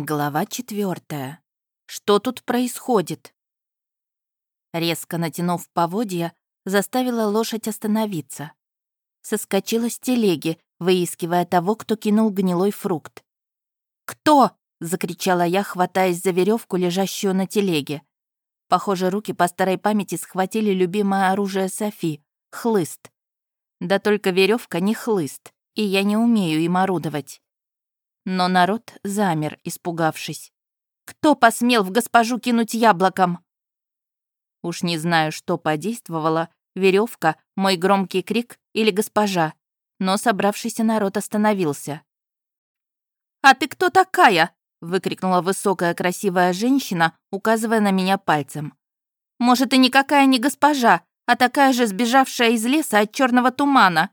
Глава четвертая. Что тут происходит? Резко натянув поводья, заставила лошадь остановиться. Соскочила с телеги, выискивая того, кто кинул гнилой фрукт. «Кто?» — закричала я, хватаясь за веревку, лежащую на телеге. Похоже, руки по старой памяти схватили любимое оружие Софи — хлыст. Да только веревка не хлыст, и я не умею им орудовать. Но народ замер, испугавшись. «Кто посмел в госпожу кинуть яблоком?» Уж не знаю, что подействовало, веревка, мой громкий крик или госпожа, но собравшийся народ остановился. «А ты кто такая?» — выкрикнула высокая красивая женщина, указывая на меня пальцем. «Может, и никакая не госпожа, а такая же сбежавшая из леса от черного тумана?»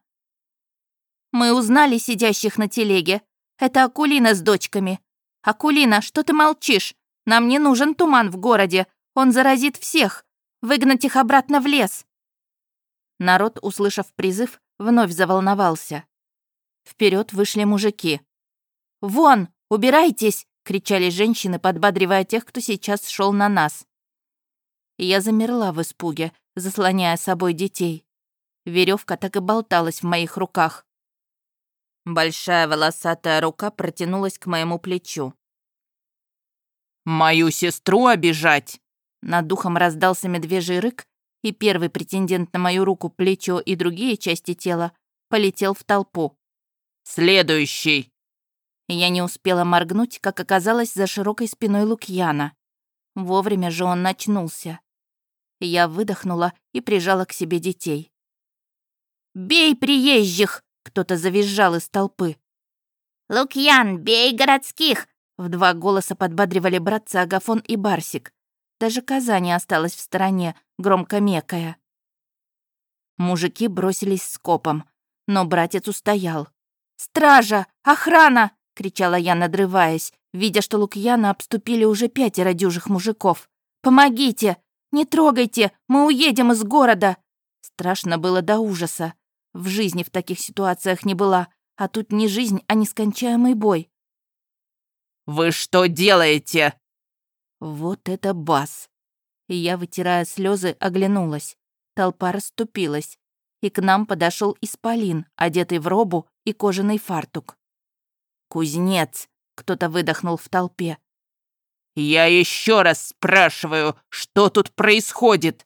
«Мы узнали сидящих на телеге. Это Акулина с дочками. Акулина, что ты молчишь? Нам не нужен туман в городе. Он заразит всех. Выгнать их обратно в лес. Народ, услышав призыв, вновь заволновался. Вперед вышли мужики. «Вон! Убирайтесь!» — кричали женщины, подбадривая тех, кто сейчас шел на нас. Я замерла в испуге, заслоняя собой детей. Веревка так и болталась в моих руках. Большая волосатая рука протянулась к моему плечу. «Мою сестру обижать!» Над духом раздался медвежий рык, и первый претендент на мою руку, плечо и другие части тела полетел в толпу. «Следующий!» Я не успела моргнуть, как оказалось за широкой спиной Лукьяна. Вовремя же он начнулся. Я выдохнула и прижала к себе детей. «Бей приезжих!» Кто-то завизжал из толпы. «Лукьян, бей городских!» В два голоса подбадривали братцы Агафон и Барсик. Даже коза не осталась в стороне, громко мекая. Мужики бросились скопом, но братец устоял. «Стража! Охрана!» — кричала я, надрываясь, видя, что Лукьяна обступили уже пятеро дюжих мужиков. «Помогите! Не трогайте! Мы уедем из города!» Страшно было до ужаса. В жизни в таких ситуациях не была, а тут не жизнь, а нескончаемый бой. «Вы что делаете?» Вот это бас! И я, вытирая слезы, оглянулась. Толпа расступилась, и к нам подошел Исполин, одетый в робу и кожаный фартук. «Кузнец!» — кто-то выдохнул в толпе. «Я еще раз спрашиваю, что тут происходит?»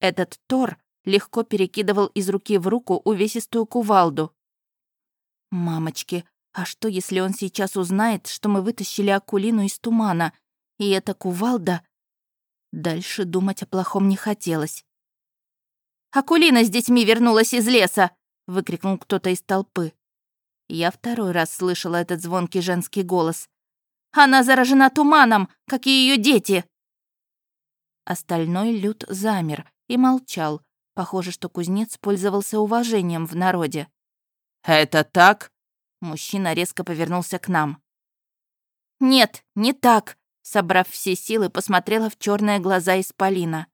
Этот Тор легко перекидывал из руки в руку увесистую кувалду. «Мамочки, а что, если он сейчас узнает, что мы вытащили Акулину из тумана, и эта кувалда...» Дальше думать о плохом не хотелось. «Акулина с детьми вернулась из леса!» — выкрикнул кто-то из толпы. Я второй раз слышала этот звонкий женский голос. «Она заражена туманом, как и ее дети!» Остальной люд замер и молчал, Похоже, что кузнец пользовался уважением в народе. «Это так?» Мужчина резко повернулся к нам. «Нет, не так», собрав все силы, посмотрела в черные глаза Исполина.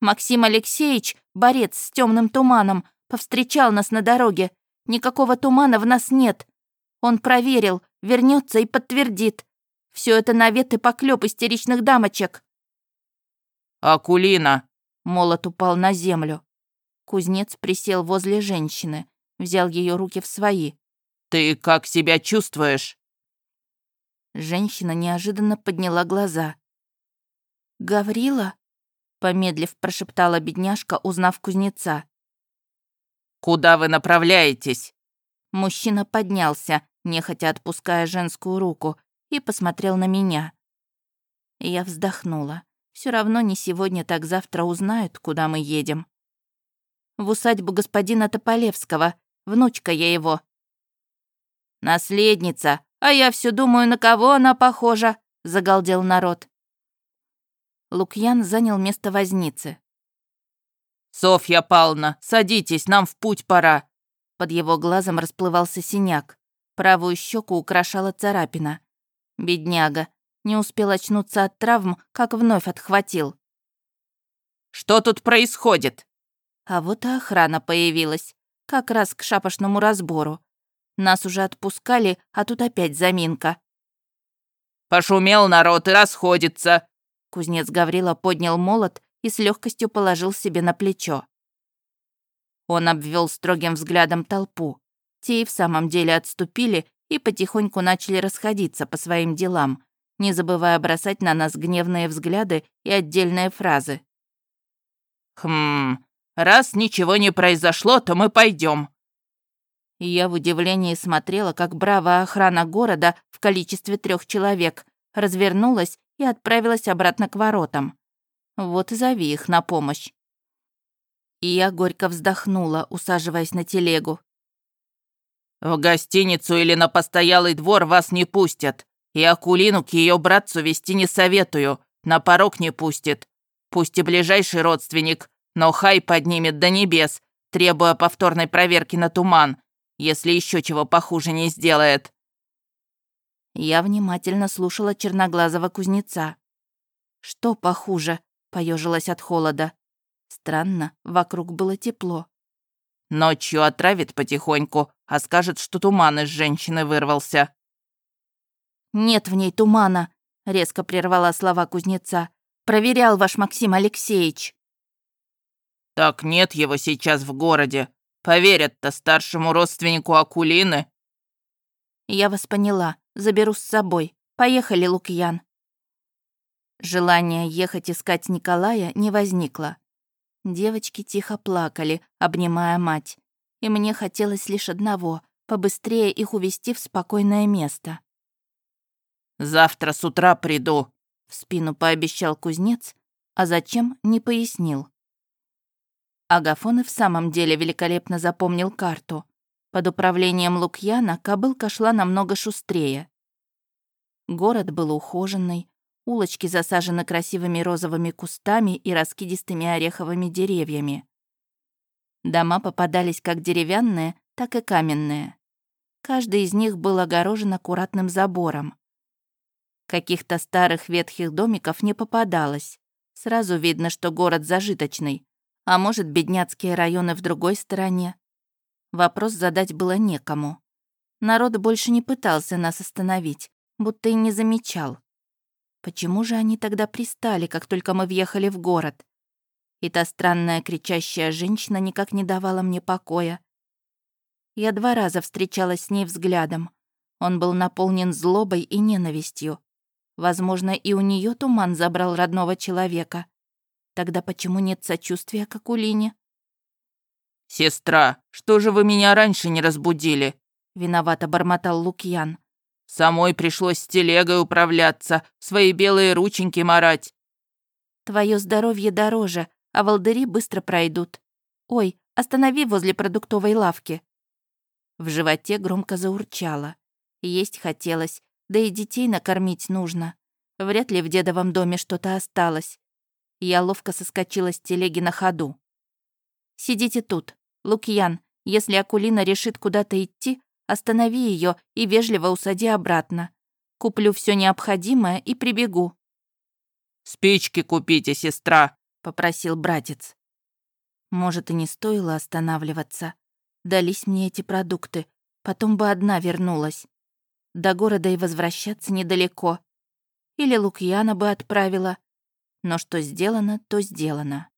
«Максим Алексеевич, борец с темным туманом, повстречал нас на дороге. Никакого тумана в нас нет. Он проверил, вернется и подтвердит. Все это навет и поклеп истеричных дамочек». «Акулина!» Молот упал на землю. Кузнец присел возле женщины, взял ее руки в свои. «Ты как себя чувствуешь?» Женщина неожиданно подняла глаза. «Гаврила?» — помедлив прошептала бедняжка, узнав кузнеца. «Куда вы направляетесь?» Мужчина поднялся, нехотя отпуская женскую руку, и посмотрел на меня. Я вздохнула. Все равно не сегодня, так завтра узнают, куда мы едем. В усадьбу господина Тополевского, внучка я его. Наследница, а я все думаю, на кого она похожа, загалдел народ. Лукьян занял место возницы. «Софья Павловна, садитесь, нам в путь пора!» Под его глазом расплывался синяк. Правую щеку украшала царапина. Бедняга, не успел очнуться от травм, как вновь отхватил. «Что тут происходит?» А вот и охрана появилась. Как раз к шапошному разбору. Нас уже отпускали, а тут опять заминка. Пошумел народ и расходится!» Кузнец Гаврила поднял молот и с легкостью положил себе на плечо. Он обвел строгим взглядом толпу. Те и в самом деле отступили и потихоньку начали расходиться по своим делам, не забывая бросать на нас гневные взгляды и отдельные фразы. «Хм, раз ничего не произошло, то мы пойдем. Я в удивлении смотрела, как бравая охрана города в количестве трех человек развернулась и отправилась обратно к воротам. Вот и зови их на помощь. И я горько вздохнула, усаживаясь на телегу. «В гостиницу или на постоялый двор вас не пустят. И Акулину к ее братцу вести не советую, на порог не пустит. Пусть и ближайший родственник, но хай поднимет до небес, требуя повторной проверки на туман, если еще чего похуже не сделает». Я внимательно слушала черноглазого кузнеца. «Что похуже?» — поежилась от холода. Странно, вокруг было тепло. «Ночью отравит потихоньку, а скажет, что туман из женщины вырвался». «Нет в ней тумана», — резко прервала слова кузнеца. «Проверял ваш Максим Алексеевич». «Так нет его сейчас в городе. Поверят-то старшему родственнику Акулины». «Я вас поняла. Заберу с собой. Поехали, Лукьян». Желания ехать искать Николая не возникло. Девочки тихо плакали, обнимая мать. И мне хотелось лишь одного — побыстрее их увести в спокойное место. «Завтра с утра приду», — в спину пообещал кузнец, а зачем — не пояснил. Агафон и в самом деле великолепно запомнил карту. Под управлением Лукьяна кобылка шла намного шустрее. Город был ухоженный, улочки засажены красивыми розовыми кустами и раскидистыми ореховыми деревьями. Дома попадались как деревянные, так и каменные. Каждый из них был огорожен аккуратным забором. Каких-то старых ветхих домиков не попадалось. Сразу видно, что город зажиточный, а может, бедняцкие районы в другой стороне? Вопрос задать было некому. Народ больше не пытался нас остановить, будто и не замечал. Почему же они тогда пристали, как только мы въехали в город? И та странная кричащая женщина никак не давала мне покоя. Я два раза встречалась с ней взглядом. Он был наполнен злобой и ненавистью. Возможно, и у нее туман забрал родного человека. Тогда почему нет сочувствия к Акулине? «Сестра, что же вы меня раньше не разбудили?» Виновато бормотал Лукьян. «Самой пришлось с телегой управляться, свои белые рученьки марать». «Твое здоровье дороже, а волдыри быстро пройдут. Ой, останови возле продуктовой лавки». В животе громко заурчало. Есть хотелось, да и детей накормить нужно. Вряд ли в дедовом доме что-то осталось. Я ловко соскочила с телеги на ходу. «Сидите тут. Лукьян, если Акулина решит куда-то идти, останови ее и вежливо усади обратно. Куплю все необходимое и прибегу». «Спички купите, сестра», — попросил братец. Может, и не стоило останавливаться. Дались мне эти продукты, потом бы одна вернулась. До города и возвращаться недалеко. Или Лукьяна бы отправила, но что сделано, то сделано.